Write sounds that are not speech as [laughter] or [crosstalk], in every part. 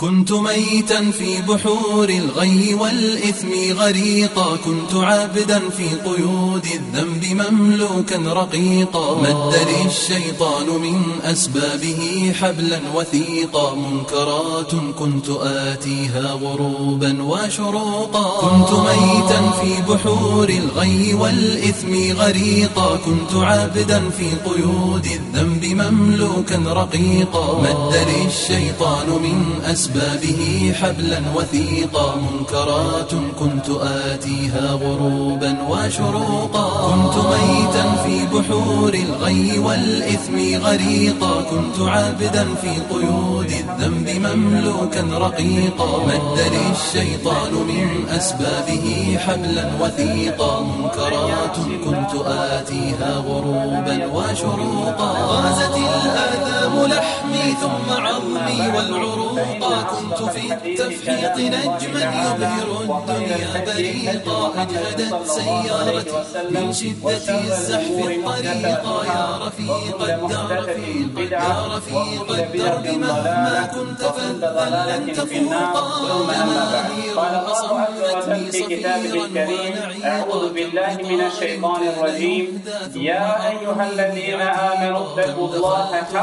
كنت ميتا في بحور الغي والإثم غريقا كنت عابدا في قيود الذنب مملوكا رقيقا. مد لي الشيطان من أسبابه حبلا وثيقا منكرات كنت آتيها غروبا وشروقا. كنت ميتا في بحور الغي والإثم غريقا كنت عابدا في قيود الذنب مملوكا رقيقا. مد لي الشيطان من أسبابه أسبابه حبلا وثيقا منكرات كنت آتيها غروبا وشروقا. كنت ميتا في بحور الغي والإثم غريقا. كنت عابدا في قيود الذنب مملوكا رقيقا. مد لي الشيطان من أسبابه حبلا وثيقا منكرات كنت آتيها غروبا وشروقا. غازت الآثام لحمي ثم عظمي والعروقا كنت في التفحيط نجما يبهر الدنيا بريقا أجهدت سيارتي من شدة الزحف الطريقا يا رفيق الدرب يا رفيق الدرب مهما كنت فذا لن تفوقا. جماهير أصمتني صفيرا ونعيقا أعوذ بالله من الشيطان الرجيم. يا أيها الذين آمنوا اتقوا الله حق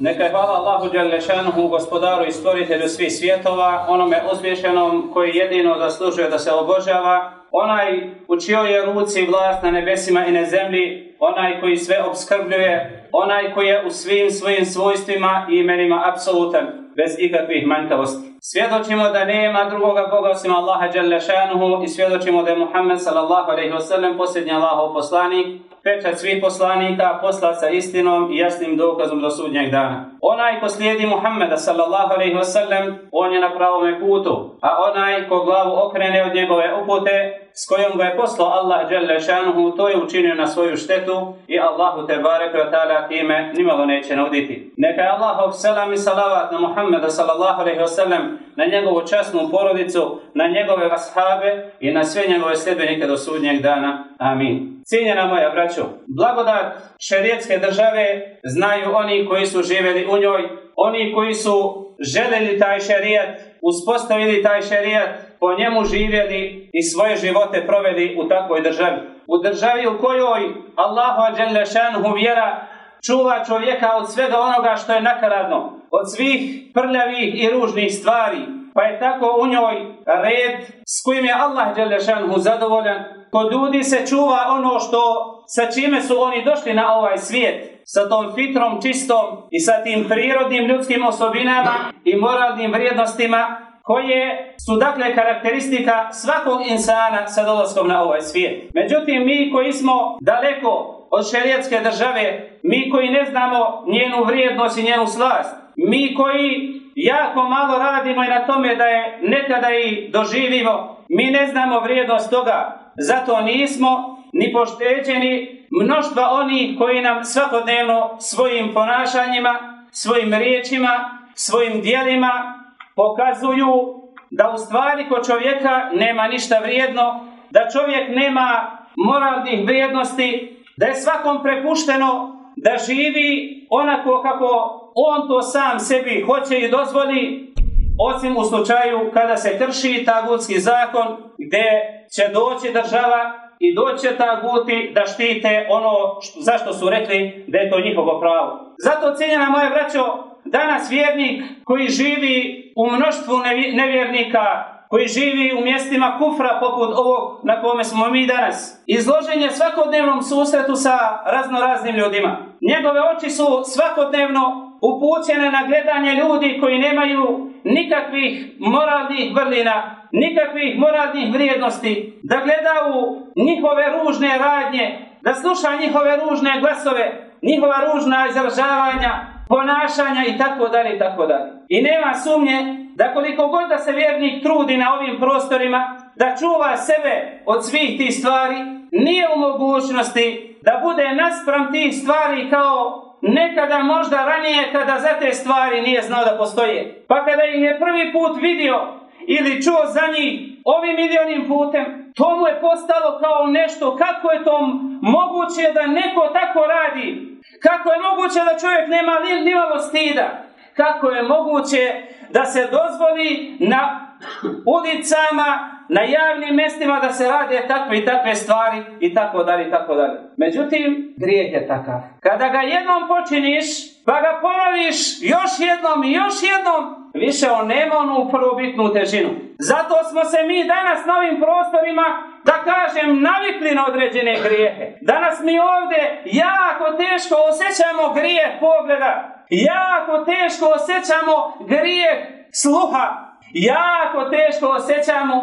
Neka je hvala Allahu Đalešanuhu, gospodaru i stvoritelju svih svjetova, onome uzvišenom koji jedino zaslužuje da se obožava, onaj u čijoj je ruci vlast na nebesima i na zemlji, onaj koji sve obskrbljuje, onaj koji je u svim svojim svojstvima i imenima apsolutan, bez ikakvih manjkavosti. Svjedočimo da nema drugoga Boga osim Allaha Đalešanuhu i svjedočimo da je Muhammed sallallahu alaihi wasallam posljednji Allahov poslanik, pečat svih poslanika poslat sa istinom i jasnim dokazom do sudnjeg dana. Onaj ko slijedi Muhammeda sallallahu alaihi wasallam, on je na pravome putu, a onaj ko glavu okrene od njegove upute, s kojom ga je poslao Allah dželle šanuhu, to je učinio na svoju štetu i Allahu te barek taala time nimalo neće nauditi. Neka je Allahov selam i salavat na Muhammeda sallallahu alejhi ve sellem, na njegovu časnu porodicu, na njegove ashabe i na sve njegove sljedbenike do sudnjeg dana. Amin. Cijenjena moja braćo, blagodat šerijetske države znaju oni koji su živjeli u njoj, oni koji su željeli taj šerijat, uspostavili taj šerijat, po njemu živjeli i svoje živote proveli u takvoj državi. U državi u kojoj Allahu Đelešanhu vjera čuva čovjeka od svega onoga što je nakaradno, od svih prljavih i ružnih stvari, pa je tako u njoj red s kojim je Allah Đelešanhu zadovoljan. Kod ljudi se čuva ono što sa čime su oni došli na ovaj svijet, sa tom fitrom čistom i sa tim prirodnim ljudskim osobinama i moralnim vrijednostima koje su dakle karakteristika svakog insana sa dolaskom na ovaj svijet. Međutim, mi koji smo daleko od šerijetske države, mi koji ne znamo njenu vrijednost i njenu slast, mi koji jako malo radimo i na tome da je nekada i doživimo, mi ne znamo vrijednost toga, zato nismo ni pošteđeni mnoštva onih koji nam svakodnevno svojim ponašanjima, svojim riječima, svojim dijelima pokazuju da u stvari kod čovjeka nema ništa vrijedno, da čovjek nema moralnih vrijednosti, da je svakom prepušteno da živi onako kako on to sam sebi hoće i dozvoli, osim u slučaju kada se krši tagutski zakon gdje će doći država i doći će taguti da štite ono što, zašto su rekli da je to njihovo pravo. Zato cijenjena moje braćo, danas vjernik koji živi u mnoštvu nevjernika, koji živi u mjestima kufra poput ovog na kome smo mi danas, izložen je svakodnevnom susretu sa raznoraznim ljudima. Njegove oči su svakodnevno upućene na gledanje ljudi koji nemaju nikakvih moralnih vrlina, nikakvih moralnih vrijednosti, da gleda njihove ružne radnje, da sluša njihove ružne glasove, njihova ružna izražavanja, ponašanja i tako dalje i tako dalje. I nema sumnje da koliko god da se vjernik trudi na ovim prostorima, da čuva sebe od svih tih stvari, nije u mogućnosti da bude naspram tih stvari kao nekada možda ranije kada za te stvari nije znao da postoje. Pa kada ih je prvi put vidio ili čuo za njih ovim milionim putem, to mu je postalo kao nešto, kako je to moguće da neko tako radi, kako je moguće da čovjek nema ni malo stida, kako je moguće da se dozvoli na ulicama, na javnim mjestima da se rade takve i takve stvari i tako dalje i tako dalje. Međutim, grijeh je takav. Kada ga jednom počiniš, pa ga ponoviš još jednom i još jednom, više on nema onu prvobitnu težinu. Zato smo se mi danas na ovim prostorima, da kažem, navikli na određene grijehe. Danas mi ovdje jako teško osjećamo grijeh pogleda. Jako teško osjećamo grijeh sluha. Jako teško osjećamo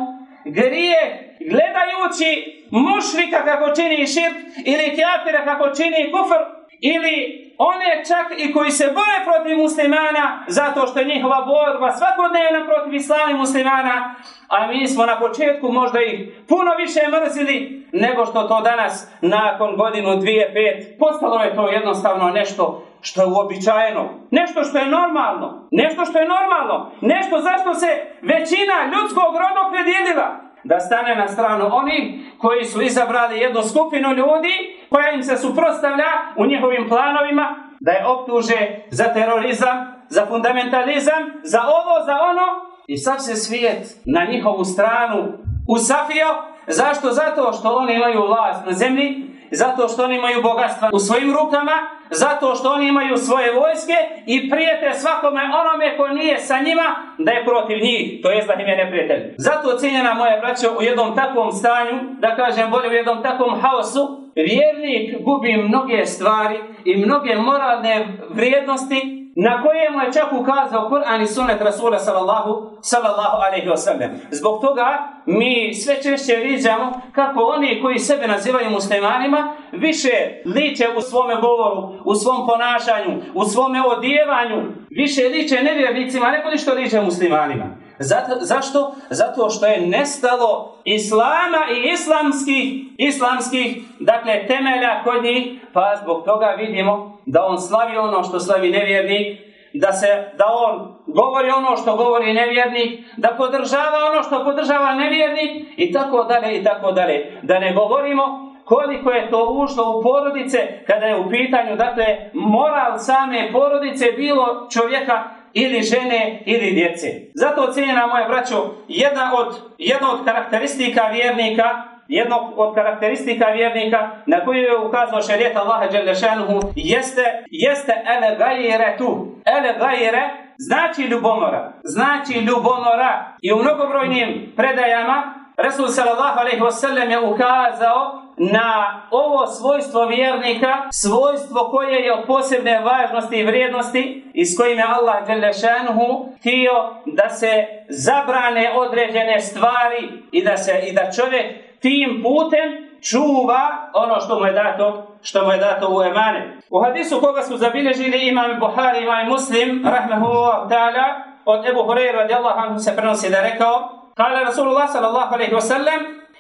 grijeh gledajući mušrika kako čini širk ili kjafira kako čini kufr ili one čak i koji se bore protiv muslimana zato što je njihova borba svakodnevna protiv islama i muslimana, a mi smo na početku možda ih puno više mrzili nego što to danas nakon godinu, dvije, pet, postalo je to jednostavno nešto što je uobičajeno, nešto što je normalno, nešto što je normalno, nešto zašto se većina ljudskog roda predijelila da stane na stranu oni koji su izabrali jednu skupinu ljudi koja im se suprotstavlja u njihovim planovima, da je optuže za terorizam, za fundamentalizam, za ovo, za ono. I sad se svijet na njihovu stranu usafio. Zašto? Zato što oni imaju vlast na zemlji, zato što oni imaju bogatstva u svojim rukama, zato što oni imaju svoje vojske i prijete svakome onome ko nije sa njima da je protiv njih, to jest da im je neprijatelj. Zato ocjenjena moja braća u jednom takvom stanju, da kažem bolje u jednom takvom haosu, vjernik gubi mnoge stvari i mnoge moralne vrijednosti na kojemu je čak ukazao Kur'an i sunet Rasula sallallahu, sallallahu alaihi wasallam. Zbog toga mi sve češće viđamo kako oni koji sebe nazivaju muslimanima više liče u svome govoru, u svom ponašanju, u svome odjevanju, više liče nevjernicima nego što liče muslimanima. Zato, zašto? Zato što je nestalo islama i islamskih, islamskih dakle, temelja kod njih, pa zbog toga vidimo da on slavi ono što slavi nevjernik, da, se, da on govori ono što govori nevjernik, da podržava ono što podržava nevjernik i tako dalje i tako dalje. Da ne govorimo koliko je to ušlo u porodice kada je u pitanju, dakle, moral same porodice bilo čovjeka ili žene ili djece. Zato ocjenjena moja braćo, jedna od, jedna od karakteristika vjernika jednog od karakteristika vjernika na koju je ukazao šarijet Allaha Đelešanuhu jeste, jeste ele gajire tu. Ele gajire znači ljubomora. Znači ljubomora. I u mnogobrojnim predajama Resul sallallahu alaihi wasallam je ukazao na ovo svojstvo vjernika, svojstvo koje je od posebne važnosti i vrijednosti i s kojim je Allah Đelešanuhu htio da se zabrane određene stvari i da, se, i da čovjek tim putem čuva ono što mu je dato, što mu je dato u emane. U hadisu koga su zabilježili imam Buhari, imam Muslim, rahmehullah ta'ala, od Ebu Hureyra radijallahu anhu se prenosi da rekao, kale Rasulullah sallallahu alaihi wa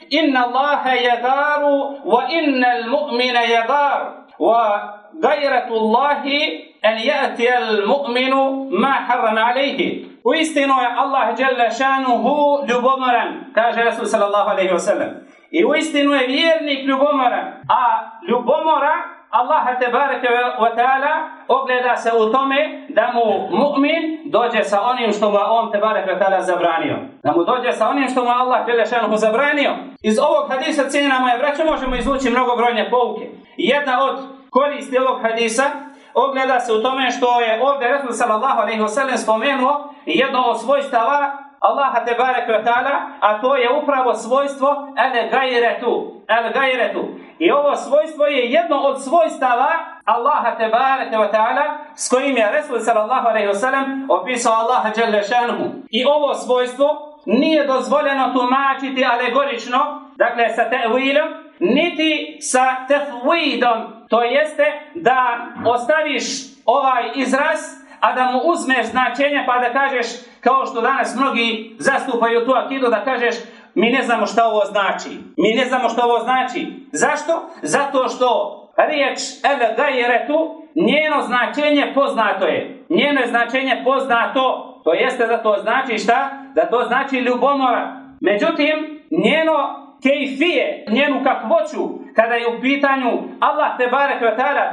sallam, inna Allahe jagaru wa inna al-mu'mina jagar wa gajratu Allahi an ya'ti al-mu'minu ma harrama alaihi. U istinu je Allah dželle šanuhu ljubomoran, kaže Rasul sallallahu alaihi wa sallam. I u istinu je vjernik ljubomoran, a ljubomora Allaha te bareke wa ta'ala ogleda se u tome da mu mu'min dođe sa onim što mu on te bareke zabranio. Da mu dođe sa onim što mu Allah te šanuhu zabranio. Iz ovog hadisa cijena moje braće možemo izvući mnogobrojne pouke. Jedna od koristi ovog hadisa ogleda se u tome što je ovdje Resul sallallahu alaihi wa sallam spomenuo jedno od svojstava Allaha te barek a to je upravo svojstvo el gajretu. El gajretu. I ovo svojstvo je jedno od svojstava Allaha te barek s kojim je Resul sallallahu alaihi wasallam opisao Allaha. I ovo svojstvo nije dozvoljeno tumačiti alegorično, dakle sa tevilom, niti sa tefvidom, to jeste da ostaviš ovaj izraz a da mu uzmeš značenje pa da kažeš, kao što danas mnogi zastupaju tu akidu, da kažeš mi ne znamo šta ovo znači. Mi ne znamo što ovo znači. Zašto? Zato što riječ el gajretu, njeno značenje poznato je. Njeno je značenje poznato. To jeste da to znači šta? Da to znači ljubomora. Međutim, njeno kejfije, njenu kakvoću, kada je u pitanju Allah te barek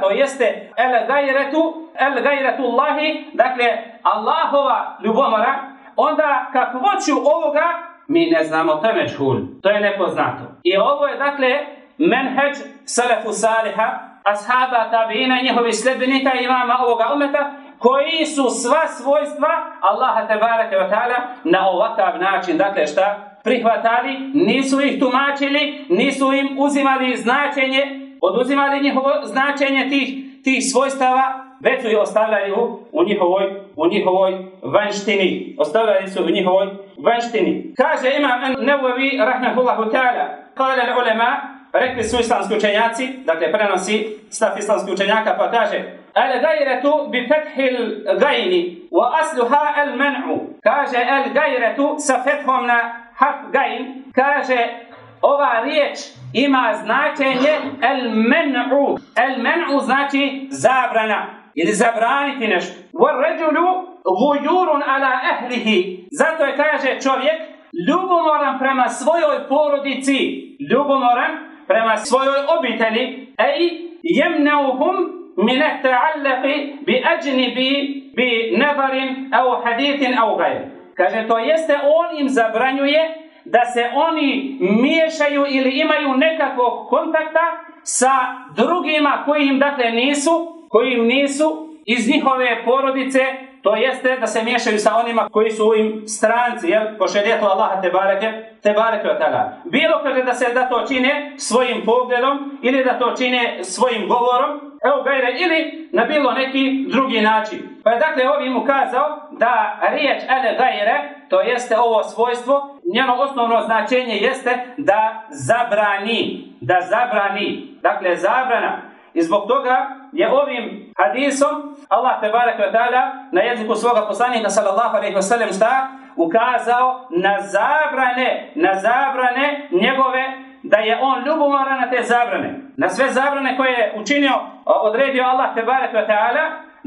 to jeste el gajretu, el gajretu Allahi, dakle Allahova ljubomora, onda kakvoću ovoga mi ne znamo, to je to je nepoznato. I ovo je dakle menheđ selefu saliha, ashaba tabina i njihovi sljedbenika imama ovoga umeta, koji su sva svojstva Allaha te bareke na ovakav način, dakle šta? Prihvatali, nisu ih tumačili, nisu im uzimali značenje, oduzimali njihovo značenje tih, tih svojstava, već su ih ostavljali u, njihovoj, u njihovoj vanštini. Ostavljali su u njihovoj vanštini. Kaže imam Nevovi, rahmehullahu ta'ala, kale ulema, rekli su islamski učenjaci, dakle prenosi stav islamski učenjaka pa kaže al gajretu bi fethil gajni wa asluha al man'u kaže al gajretu sa fethom na harf gajn kaže ova riječ ima značenje al man'u al man'u znači zabrana ili zabraniti nešto. Wa rajulu gujurun ala ahlihi. Zato je kaže čovjek ljubomoran prema svojoj porodici ljubomoran prema svojoj obitelji, ej jemneuhum bi ajnibi bi nadarin au hadithin au gajr. Kaže, to jeste on im zabranjuje da se oni miješaju ili imaju nekakvog kontakta sa drugima koji im dakle nisu, koji im nisu iz njihove porodice to jeste da se miješaju sa onima koji su im stranci, jel, po šerijetu Allaha te bareke, te bareke Bilo kaže da se da to čine svojim pogledom ili da to čine svojim govorom, evo gajre, ili na bilo neki drugi način. Pa je dakle ovim ukazao da riječ ele gajre, to jeste ovo svojstvo, njeno osnovno značenje jeste da zabrani, da zabrani, dakle zabrana. I zbog toga je ovim hadisom Allah te barek na jeziku svoga poslanika sallallahu alejhi ve sellem šta ukazao na zabrane, na zabrane njegove da je on ljubomoran na te zabrane. Na sve zabrane koje je učinio, odredio Allah te barek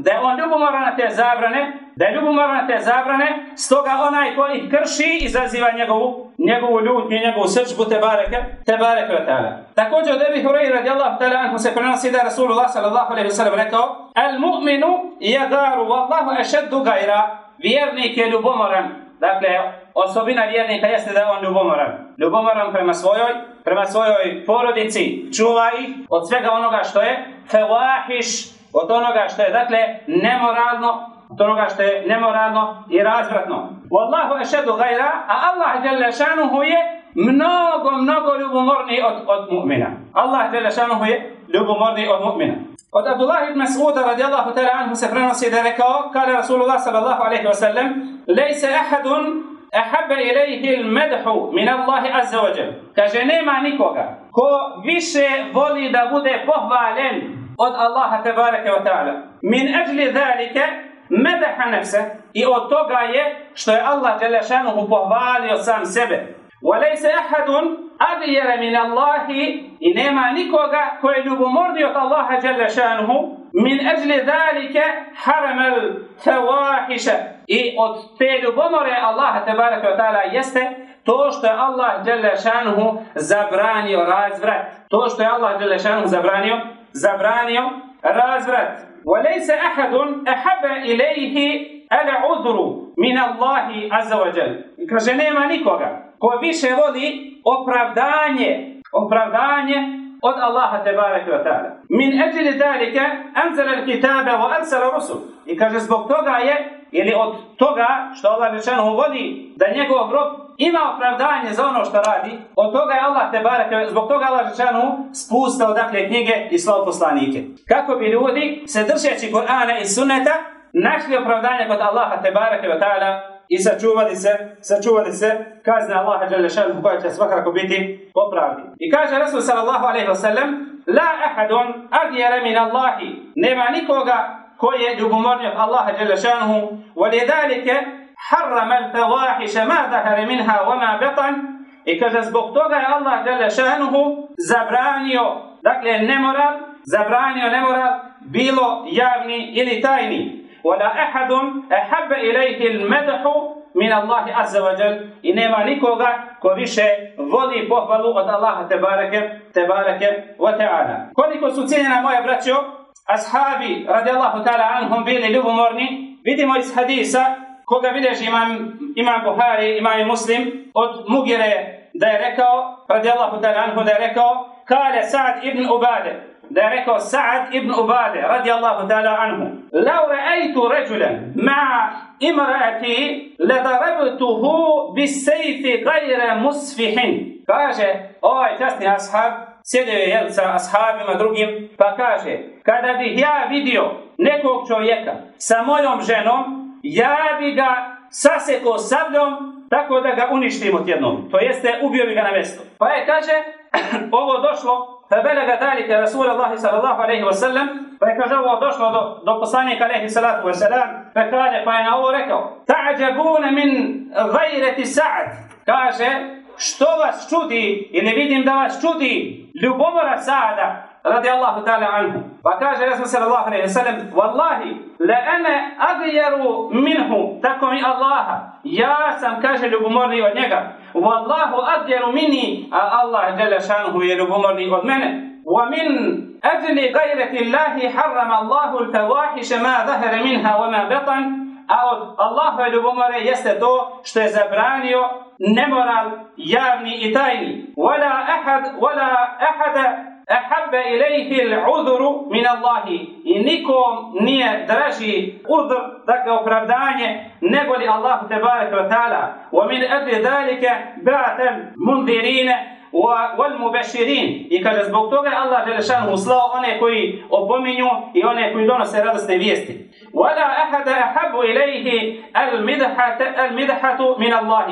da je on ljubomoran na te zabrane, da je ljubomoran na te zabrane, stoga onaj ko ih krši izaziva njegovu, njegovu ljutnju i njegovu srčbu te bareke, te bareke wa ta'ala. Također od Ebi Hureyri radijallahu ta'ala anhu se prenosi da Rasulullah sallallahu alaihi wa sallam rekao Al mu'minu jadaru wallahu ašeddu gajra Vjernik je ljubomoran. Dakle, osobina vjernika jeste da je on ljubomoran. Ljubomoran prema svojoj, prema svojoj porodici. Čuva ih od svega onoga što je fewahiš, od onoga što je dakle nemoralno, od onoga što je nemoralno i razvratno. Wallahu ešedu gajra, a Allah šanuhu je mnogo, mnogo ljubomorniji od, od mu'mina. Allah šanuhu je ljubomorniji od mu'mina. Od Abdullah ibn Mas'uda radijallahu ta'ala anhu se prenosi da rekao, kale Rasulullah sallallahu alaihi wa sallam, lejse ahadun ahabba ilaihi il-medhu min Allahi azza wa jal. Kaže, nema nikoga ko više voli da bude pohvalen od Allaha tebareke wa ta'ala. Min ajli dhalike medaha nefse i od toga je što je Allah Đelešanuhu pohvalio sam sebe. وَلَيْسَ أَحَدٌ أَغْيَرَ مِنَ اللَّهِ koji je ljubomorni od Allaha Đelešanuhu min ajli dhalike haramel fawahisha i od te ljubomore Allaha tebareke wa ta'ala jeste to što je Allah Đelešanuhu zabranio razvrat. To što je Allah Đelešanuhu zabranio zabranio razvrat. وَلَيْسَ أَحَدٌ أَحَبَ إِلَيْهِ الْعُذْرُ مِنَ اللَّهِ عَزَّ وَجَلِ Kaže, nema nikoga ko više voli opravdanje, opravdanje od Allaha tebareke wa ta'ala. Min ajli dalika anzala al-kitaba wa arsala rusul. I kaže zbog toga je ili od toga što Allah rečeno vodi da njegov rob ima opravdanje za ono što radi, od toga je Allah te bareke, zbog toga Allah rečeno spustao dakle knjige i slao poslanike. Kako bi ljudi se držeći Kur'ana i Sunneta našli opravdanje kod Allaha te bareke ve ta'ala i sačuvali se, sačuvali se kazne Allaha dželle šanu koja će svakako biti popravdi. I kaže Rasul sallallahu alejhi ve sellem: "La ahadun adyara min Allahi." Nema nikoga koji je ljubomorni od Allaha dželle šanuhu, ولذلك حرم الفواحش ما ظهر منها وما بطن i kaže zbog toga je Allah dželle šanuhu zabranio dakle nemoral zabranio nemoral, bilo javni ili tajni. ولا أحد أحب إليه المدح min Allahi azza wa jal i nema nikoga ko više voli pohvalu od Allaha te bareke, te bareke wa ta'ala. Koliko su cijenjena moja braćo, ashabi radijallahu ta'ala anhum bili ljubomorni, vidimo iz hadisa koga vidiš imam, imam Buhari, imam Muslim, od Mugire da je rekao, radijallahu ta'ala anhu da je rekao, kale Sa'd ibn Ubade, da je rekao Sa'ad ibn Ubade radijallahu ta'ala anhu Lau ra'ajtu ređulen ma imraati ledarabtuhu bis sejfi gajre musfihin kaže ovaj časni ashab sjedio je jel, sa ashabima drugim pa kaže kada bih ja vidio nekog čovjeka sa mojom ženom ja bi ga saseko sabljom tako da ga uništim od jednom. To jeste, ubio bi ga na mjesto. Pa je, kaže, [clears throat] ovo došlo فبلغ ذلك رسول الله صلى الله عليه وسلم فكذا هو došlo do, do poslanika alejhi salatu ve selam فقال pa je na ovo rekao ta'jabun min ghayrati sa'd kaže što vas čudi ili vidim da vas čudi ljubomora Sa'da radi Allahu ta'ala anhu. Pa kaže Rasul sallallahu alaihi wa sallam, Wallahi, la ana agjaru minhu, tako mi Allaha. Ja sam, kaže, ljubomorni od njega. Wallahu agjaru mini, a Allah jala šanuhu je ljubomorni od mene. ومن أجل غيرة الله حرم الله الفواحش ما ظهر منها وما بطن a od Allahove ljubomore jeste to što je zabranio nemoral javni i tajni. Wala ahad, wala ahada ahabba ilayhi al-udhru min Allah i nikom nije draži udhr dakle opravdanje nego li Allah te barek ve taala. Wa min ajli zalika ba'ta mundirin wal mubashirin. I kaže zbog toga Allah dželešanu uslao one koji opominju i one koji donose radosne vijesti wala ahada ahabbu ilayhi al-midhatu al-midhatu min Allah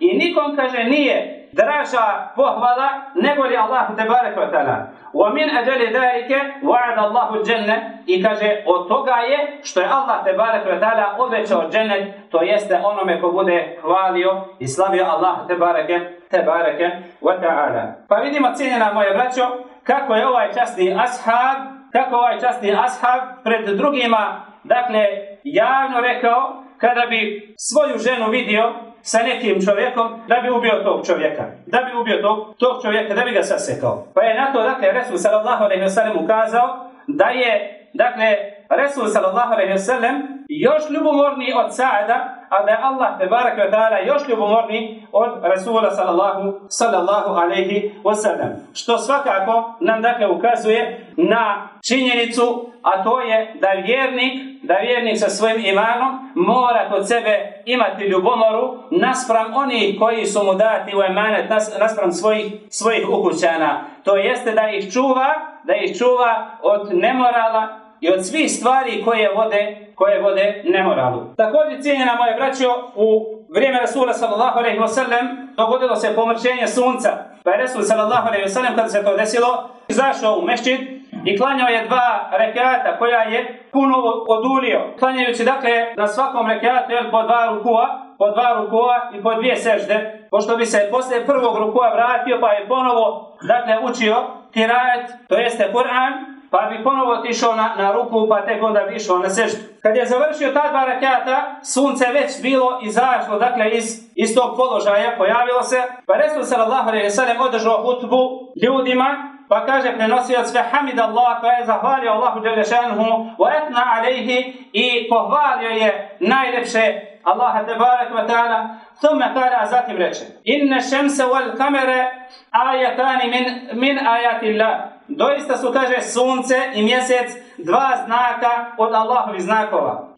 i nikom kaže nije draža pohvala nego li Allah te barek ve taala ومن أجل ذلك وعد الله الجنة i kaže od toga je što je Allah te barek ve taala obećao džennet to jeste onome ko bude hvalio i slavio Allah te bareke te bareke ve taala pa vidimo cijenjena moje braćo kako je ovaj časni ashab kako ovaj časni ashab pred drugima dakle javno rekao kada bi svoju ženu vidio sa nekim čovjekom da bi ubio tog čovjeka. Da bi ubio tog, tog čovjeka, da bi ga sasekao. Pa je na to, dakle, Resul sallallahu alaihi wa sallam ukazao da je, dakle, Resul sallallahu alaihi wa sallam još ljubomorniji od Sa'ada, a da je Allah te barak wa ta'ala još ljubomorniji od Resula sallallahu, sallallahu alaihi wa sallam. Što svakako nam dakle ukazuje na činjenicu, a to je da vjernik, da vjernik sa svojim imanom mora kod sebe imati ljubomoru naspram onih koji su mu dati u emanet, naspram svojih, svojih ukućana. To jeste da ih čuva, da ih čuva od nemorala i od svih stvari koje vode, koje vode nemoralu. Također, cijenjena moje braćo, u vrijeme Rasula sallallahu alaihi wa sallam dogodilo se pomrčenje sunca. Pa je Rasul sallallahu alaihi wa sallam kada se to desilo, izašao u mešćid i klanjao je dva rekata koja je puno odulio. Klanjajući dakle na svakom rekatu je po dva rukua, po dva rukua i po dvije sežde, pošto bi se posle prvog rukua vratio pa je ponovo dakle učio kirajet, to jeste Kur'an, pa bi ponovo otišao na, na ruku, pa tek onda bi išao na seždu. Kad je završio ta dva rakata, sunce već bilo izašlo, dakle, iz, iz tog položaja, pojavilo se, pa Resul sallallahu alaihi sallam održao hutbu ljudima, pa kaže prenosioc sve hamid Allah, pa je zahvalio Allahu Đelešanuhu, wa etna alaihi i pohvalio je najlepše Allaha tebarek wa ta'ala, thumma kala, a zatim reče, inne šemse wal kamere ajatani min, min ajati Allah, doista su, kaže, sunce i mjesec dva znaka od Allahovi znakova.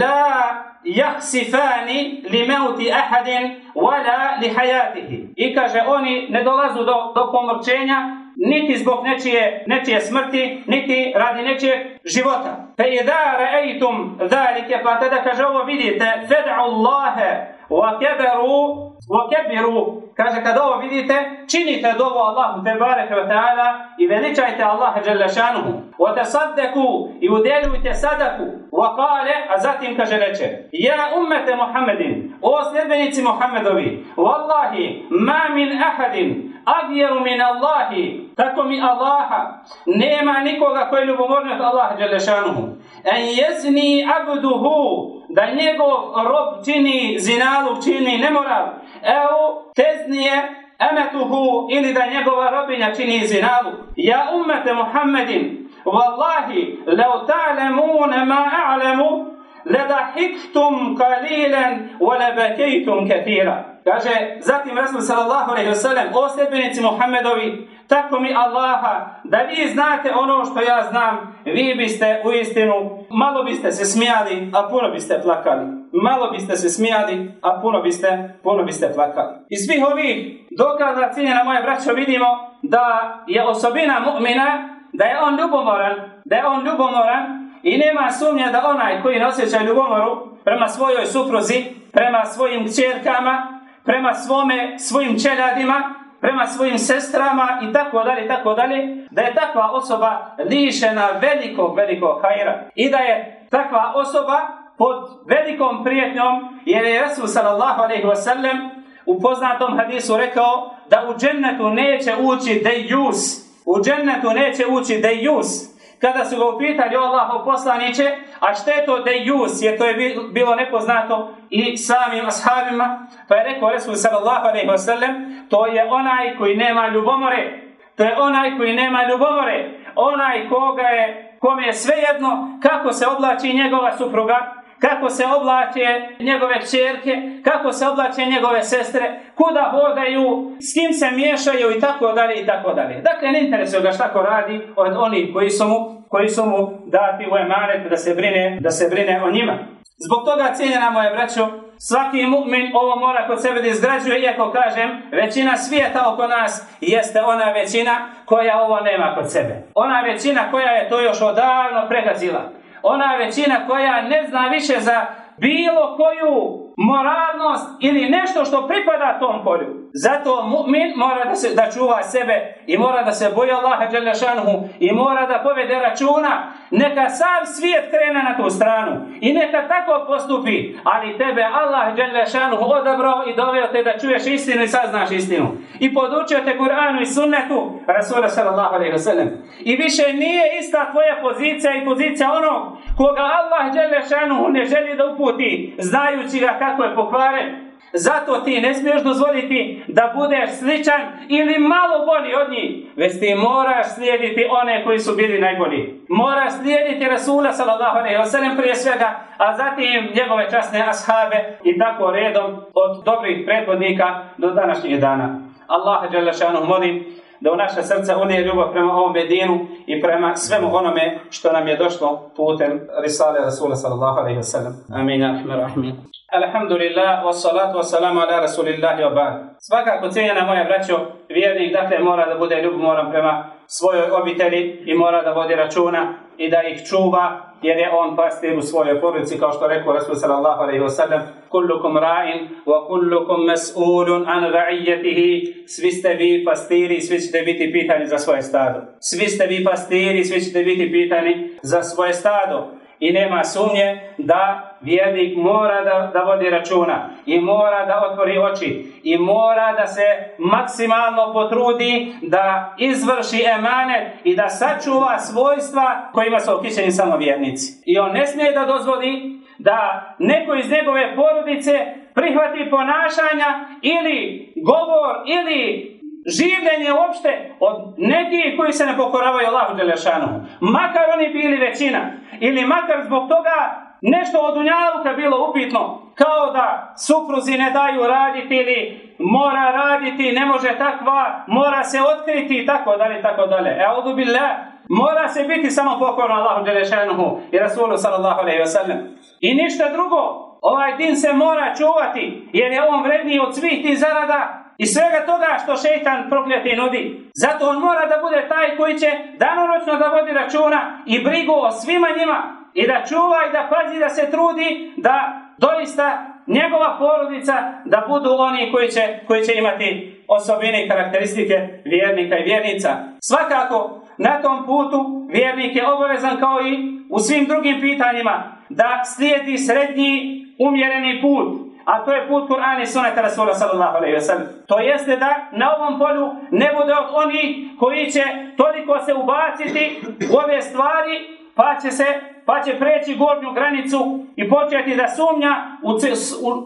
La jahsifani li meuti ahadin wala li hajatihi. I kaže, oni ne dolazu do, do pomrčenja niti zbog nečije, nečije smrti, niti radi nečijeg života. Fe idha ra'aytum dhalike, pa tada kaže ovo vidite, fed'u Allahe wa keberu kebiru, kaže kad vidite, činite dovu Allahu te bareke ve ta'ala i veličajte Allaha dželle šanuhu. Wa tasaddaku i udjeljujte sadaku. Wa a zatim kaže reče: Ja ummete Muhammedin, o sljedbenici Muhammedovi, wallahi ma min ahadin agjeru min Allahi, tako mi Allaha, nema nikoga koji ljubomorni od Allaha dželle šanuhu. En jezni abduhu, da njegov rob čini zinalu, čini nemoral, evo teznije emetuhu ili da njegova robinja čini zinalu. Ja ummete Muhammedin, wallahi, leo ta'lemune ma a'lemu, لَدَحِكْتُمْ قَلِيلًا وَلَبَكَيْتُمْ كَثِيرًا Kaže, zatim Rasul sallallahu alaihi wasallam, o sljedbenici Muhammedovi, tako mi Allaha, da vi znate ono što ja znam, vi biste u istinu, malo biste se smijali, a puno biste plakali. Malo biste se smijali, a puno biste, puno biste plakali. Iz svih ovih dokaza, ciljena moje braćo, vidimo da je osobina mu'mina, da je on ljubomoran, da je on ljubomoran i nema sumnje da onaj koji ne osjeća ljubomoru prema svojoj supruzi, prema svojim kćerkama, prema svome, svojim čeljadima, prema svojim sestrama i tako dalje, tako dalje, da je takva osoba lišena velikog, velikog hajra. I da je takva osoba pod velikom prijetnjom, jer je Rasul sallallahu alaihi wasallam u poznatom hadisu rekao da u džennetu neće ući dejus, u džennetu neće ući dejus, kada su ga upitali o Allahu poslaniće, a što je to dejus, jer to je bilo nepoznato i samim ashabima, pa je rekao Resul sallallahu alaihi wasallam, to je onaj koji nema ljubomore, to je onaj koji nema ljubomore, onaj koga je, kome je svejedno kako se oblači njegova supruga, kako se oblače njegove čerke, kako se oblače njegove sestre, kuda hodaju, s kim se miješaju i tako dalje i tako dalje. Dakle, ne interesuje ga šta ko radi od onih koji su mu, koji su mu dati u emanet da se brine, da se brine o njima. Zbog toga cijenjena moje braćo, svaki mu'min ovo mora kod sebe da izgrađuje, iako kažem, većina svijeta oko nas jeste ona većina koja ovo nema kod sebe. Ona većina koja je to još odavno pregazila ona većina koja ne zna više za bilo koju moralnost ili nešto što pripada tom polju. Zato mu'min mora da, se, da čuva sebe i mora da se boji Allaha Đelešanuhu i mora da povede računa. Neka sav svijet krene na tu stranu i neka tako postupi, ali tebe Allah Đelešanuhu odabrao i doveo te da čuješ istinu i saznaš istinu. I podučio te Kur'anu i sunnetu Rasula sallallahu alaihi wasallam. I više nije ista tvoja pozicija i pozicija onog koga Allah Đelešanuhu ne želi da uputi, znajući ga kako je pokvaren. Zato ti ne smiješ dozvoliti da budeš sličan ili malo bolji od njih, već ti moraš slijediti one koji su bili najbolji. Moraš slijediti Rasula sallallahu alaihi wa prije svega, a zatim njegove časne ashabe i tako redom od dobrih prethodnika do današnjeg dana. Allah molim da u srce unije ljubav prema ovom bedinu i prema svemu onome što nam je došlo putem Risale Rasula sallallahu alaihi wa sallam. Amin. Amin. Alhamdulillah, wassalatu wassalamu ala rasulillahi wa ba'd. Svakako cijenjena moja braćo, vjernik dakle mora da bude ljubomoran prema svojoj obitelji i mora da vodi računa i da ih čuva jer je on pastir u svojoj porodici kao što rekao Rasul sallallahu alejhi ve sellem kullukum ra'in wa kullukum mas'ulun an ra'iyatihi svi ste vi pastiri svi ćete biti pitani za svoje stado svi ste vi pastiri svi ćete biti pitani za svoje stado i nema sumnje da vjernik mora da, da vodi računa i mora da otvori oči i mora da se maksimalno potrudi da izvrši emanet i da sačuva svojstva kojima su okićeni samo vjernici. I on ne smije da dozvoli da neko iz njegove porodice prihvati ponašanja ili govor ili življenje uopšte od nekih koji se ne pokoravaju Allahu Đelešanu. Makar oni bili većina ili makar zbog toga nešto od unjaluka bilo upitno, kao da supruzi ne daju raditi ili mora raditi, ne može takva, mora se otkriti i tako dalje, tako dalje. Evo billah, mora se biti samo pokorno Allahu Đelešanuhu i Rasulu sallallahu alaihi wasallam. I ništa drugo, ovaj din se mora čuvati, jer je on vredniji od svih tih zarada i svega toga što šeitan prokleti nudi. Zato on mora da bude taj koji će danoročno da vodi računa i brigu o svima njima, i da čuva i da pazi da se trudi da doista njegova porodica da budu oni koji će, koji će imati osobine i karakteristike vjernika i vjernica. Svakako, na tom putu vjernik je obavezan kao i u svim drugim pitanjima da slijedi srednji umjereni put, a to je put Kur'ana i sunata Rasula sallallahu alaihi wa sallam. To jeste da na ovom polju ne bude od onih koji će toliko se ubaciti u ove stvari, pa će se pa će preći gornju granicu i početi da sumnja u,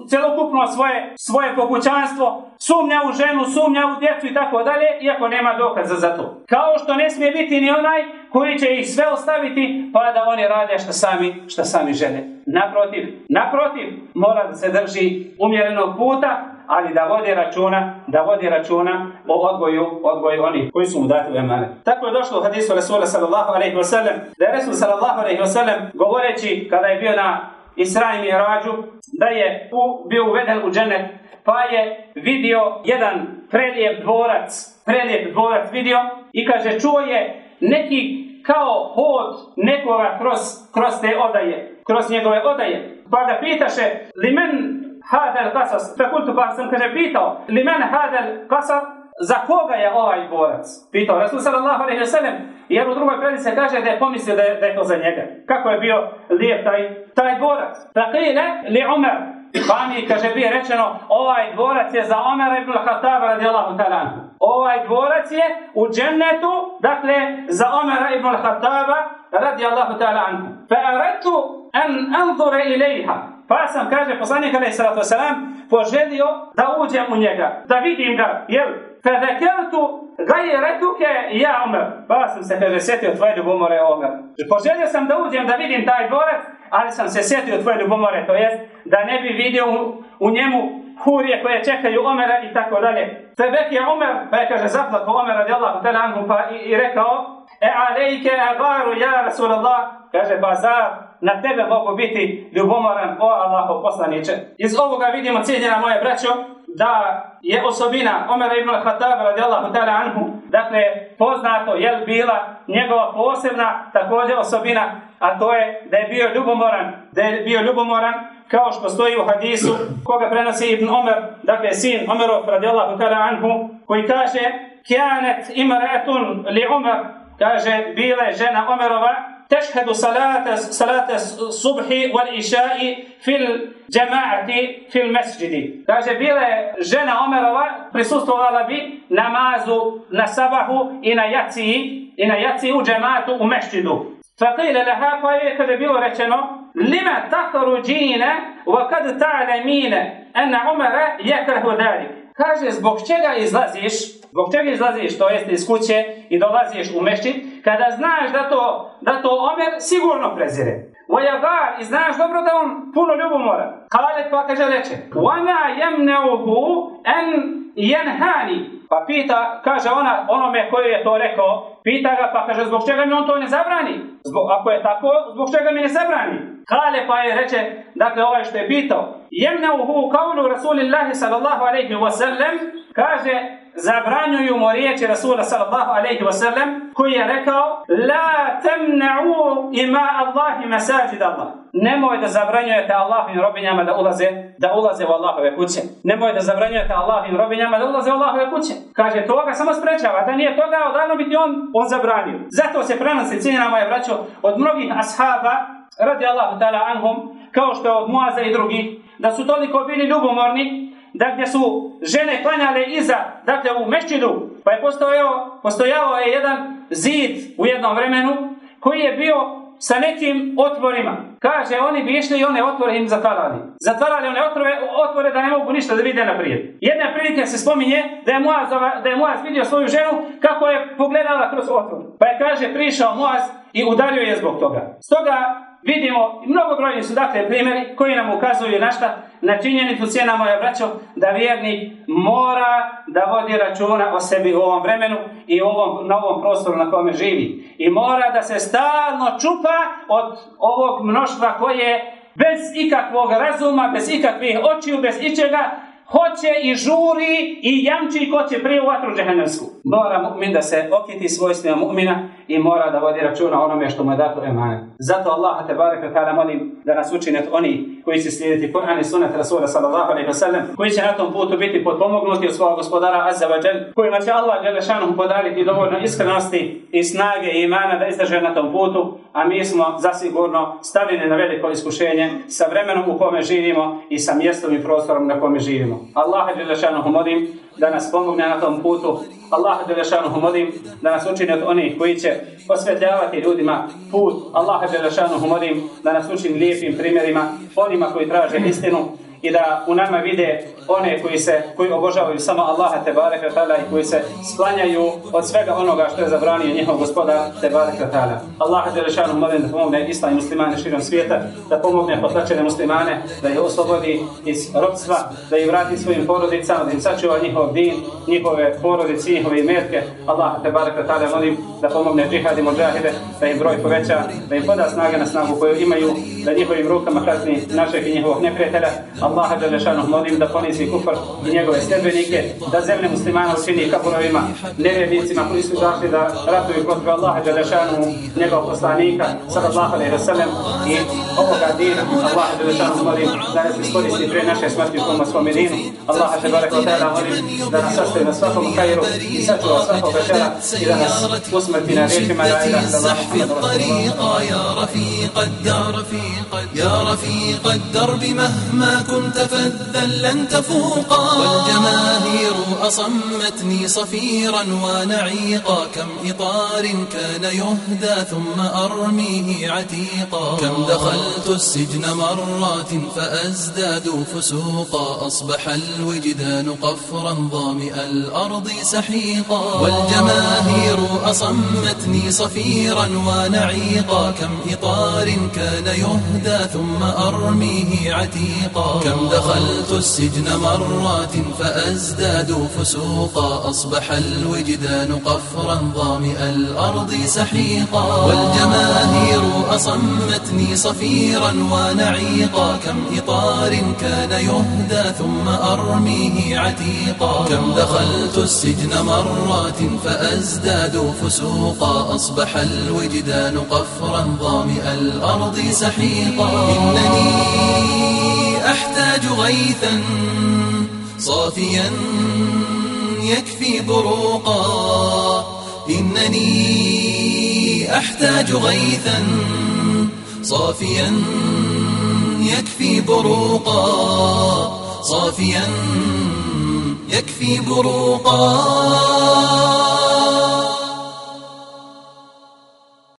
celokupno svoje, svoje pokućanstvo, sumnja u ženu, sumnja u djecu i tako dalje, iako nema dokaza za to. Kao što ne smije biti ni onaj koji će ih sve ostaviti, pa da oni rade što sami, što sami žele. Naprotiv, naprotiv, mora da se drži umjerenog puta, ali da vodi računa, da vodi računa o odgoju, odgoju onih koji su mu dati u emane. Tako je došlo u hadisu Rasula sallallahu alaihi wasallam, da je Rasul sallallahu alaihi wasallam govoreći kada je bio na Isra i Mirađu, da je u, bio uveden u dženet, pa je vidio jedan prelijep dvorac, prelijep dvorac vidio i kaže čuo je neki kao hod nekoga kroz, kroz te odaje, kroz njegove odaje. Pa ga pitaše, li men hadal kasas, fakultu pa sam kaže pitao, li men hadal kasar, za koga je ovaj dvorac? Pitao Rasul sallallahu alaihi wa sallam, jer u drugoj predice kaže da je pomislio da je, da je to za njega. Kako je bio lijep taj, taj dvorac? Fakile li Umar, pa mi, kaže, bi rečeno, ovaj dvorac je za Omer ibn Khattaba radijallahu ta'ala Ovaj dvorac je u džennetu, dakle, za Omera ibn Khattaba radijallahu ta'ala anhu. Fa aradtu an anzura ilaiha. Pa sam, kaže poslanik alaih sallatu wasalam, poželio da uđem u njega, da vidim ga, jel? Fedekeltu gajeretuke ja Omer. Pa sam se, kaže, sjetio tvoje ljubomore Omer. Poželio sam da uđem, da vidim taj dvorac, ali sam se sjetio tvoje ljubomore, to jest da ne bi vidio u, njemu hurije koje čekaju Omera i tako dalje. Febek je Omer, pa je kaže zaplako Omer radijallahu ta'ala anhu, pa i rekao, e alejke agaru ja Rasulallah, kaže pa zar na tebe mogu biti ljubomoran, o Allaho poslaniče. Iz ovoga vidimo, cijeljena moje braćo, da je osobina Omera ibn Khattab radijallahu ta'ala anhu, dakle, poznato je bila njegova posebna također osobina, a to je da je bio ljubomoran, da je bio ljubomoran kao što stoji u hadisu koga prenosi Ibn Omer, dakle sin Omerov radijallahu ta'ala anhu, koji kaže Kjanet imretun li Omer, kaže, bila je žena Omerova, تشهد صلاة صلاة الصبح والعشاء في الجماعة في المسجد. Kaže, bila je žena Omerova, prisustvovala bi namazu na sabahu i na jaciji, i na jaciji u džematu u mešćidu. فقيل لها kada je bilo rečeno لما تخرجين وقد تعلمين أن عمر يكره ذلك Kaže, zbog čega izlaziš, Zbog čega izlaziš, to jeste iz kuće i dolaziš u mešćin, kada znaš da to, da to Omer sigurno prezire. Vojagar, i znaš dobro da on puno ljubomora. Kale pa kaže reče, Vama jemneuhu en jenhani. Pa pita, kaže ona, onome koji je to rekao, pita ga pa kaže zbog čega mi on to ne zabrani? Zbog, ako je tako, zbog čega mi ne zabrani? Kale pa je reče, dakle ovaj što je pitao, jemneuhu kaunu Rasulillahi sallallahu alaihi wasallam, kaže zabranjuju mu riječi Rasula sallallahu alaihi wa sallam, koji je rekao, la temna'u ima Allahi masajid Allah. Nemoj da zabranjujete Allahovim robinjama da ulaze, da ulaze u Allahove kuće. Nemoj da zabranjujete Allahovim robinjama da ulaze u Allahove kuće. Kaže, toga samo sprečava, da nije toga odavno biti on, on zabranio. Zato se prenosi cijenjena moje braćo od mnogih ashaba, radi Allahu ta'ala anhum, kao što je od Muaza i drugih, da su toliko bili ljubomorni, da gdje su žene klanjale iza, dakle u mešćidu, pa je postojao, postojao je jedan zid u jednom vremenu, koji je bio sa nekim otvorima. Kaže, oni bi išli i one otvore im zatvarali. Zatvarali one otvore, otvore da ne mogu ništa da vide naprijed. Jedna prilika se spominje da je Muaz, da je Muaz vidio svoju ženu kako je pogledala kroz otvor. Pa je kaže, prišao Muaz i udario je zbog toga. Stoga vidimo, mnogo brojni su dakle primjeri koji nam ukazuju na šta? Na činjenicu cijena moja braćo, da vjernik mora da vodi računa o sebi u ovom vremenu i u ovom, na ovom prostoru na kome živi. I mora da se stalno čupa od ovog mnoštva koje bez ikakvog razuma, bez ikakvih očiju, bez ičega, hoće i žuri i jamči ko će prije u vatru džehennemsku. Mora mu'min da se okiti svojstvima mu'mina i mora da vodi računa onome što mu je dato emanet. Zato Allah te barek molim da nas učine oni koji će slijediti Kur'an i sunet Rasula sallallahu alaihi wa koji će na tom putu biti potpomognuti od svog gospodara Azza wa Jal, kojima će Allah Đelešanu podariti dovoljno iskrenosti i snage i imana da izdrže na tom putu, a mi smo zasigurno stavljeni na veliko iskušenje sa vremenom u kome živimo i sa mjestom i prostorom na kome živimo. Allah Đelešanu molim da nas pomogne na tom putu. Allah Đelešanu molim da nas učini od onih koji će osvetljavati ljudima put. Allah Đelešanu molim da nas učini lijepim primjerima onima koji traže istinu i da u nama vide one koji se koji obožavaju samo Allaha te bareke i koji se sklanjaju od svega onoga što je zabranio njihov gospodar te bareke taala. Allah dželle molim da pomogne islam i muslimane širom svijeta, da pomogne potlačene muslimane, da ih oslobodi iz ropstva, da ih vrati svojim porodicama, da im sačuva njihov din, njihove porodice, njihove imetke. Allah te bareke taala molim da pomogne džihad i muđahide, da im broj poveća, da im poda snage na snagu koju imaju, da njihovim rukama kazni našeg i njihovog neprijatelja. Dželle molim da ponizi kufar i njegove sljedbenike, da zemlje muslimana učini kapurovima, nevjernicima koji su zašli da ratuju protiv Allaha Đelešanu, njegov poslanika, sallallahu alaihi wa sallam, i ovoga dina, Allaha Đelešanu molim da nas iskoristi prije naše smrti u tom svom dinu. Allaha Đelešanu molim da nas sastoji na svakom kajru i sačuva svakog večera i da nas usmrti na riječima la ilaha illallah. يا رفيق الدرب مهما كنت فذا لن تفوقا. والجماهير أصمتني صفيرا ونعيقا. كم إطار كان يهدى ثم أرميه عتيقا. كم دخلت السجن مرات فأزداد فسوقا. أصبح الوجدان قفرا ظامئ الأرض سحيقا. والجماهير أصمتني صفيرا ونعيقا. كم إطار كان يهدى ثم أرميه عتيقا. كم دخلت السجن مرات فأزداد فسوقا أصبح الوجدان قفرا ظامئ الأرض سحيقا. والجماهير أصمتني صفيرا ونعيقا كم إطار كان يهدى ثم أرميه عتيقا. كم دخلت السجن مرات فأزداد فسوقا أصبح الوجدان قفرا ظامئ الأرض سحيقا. إنني أحتاج غيثا صافيا يكفي بروقا. إنني أحتاج غيثا صافيا يكفي بروقا. صافيا يكفي بروقا.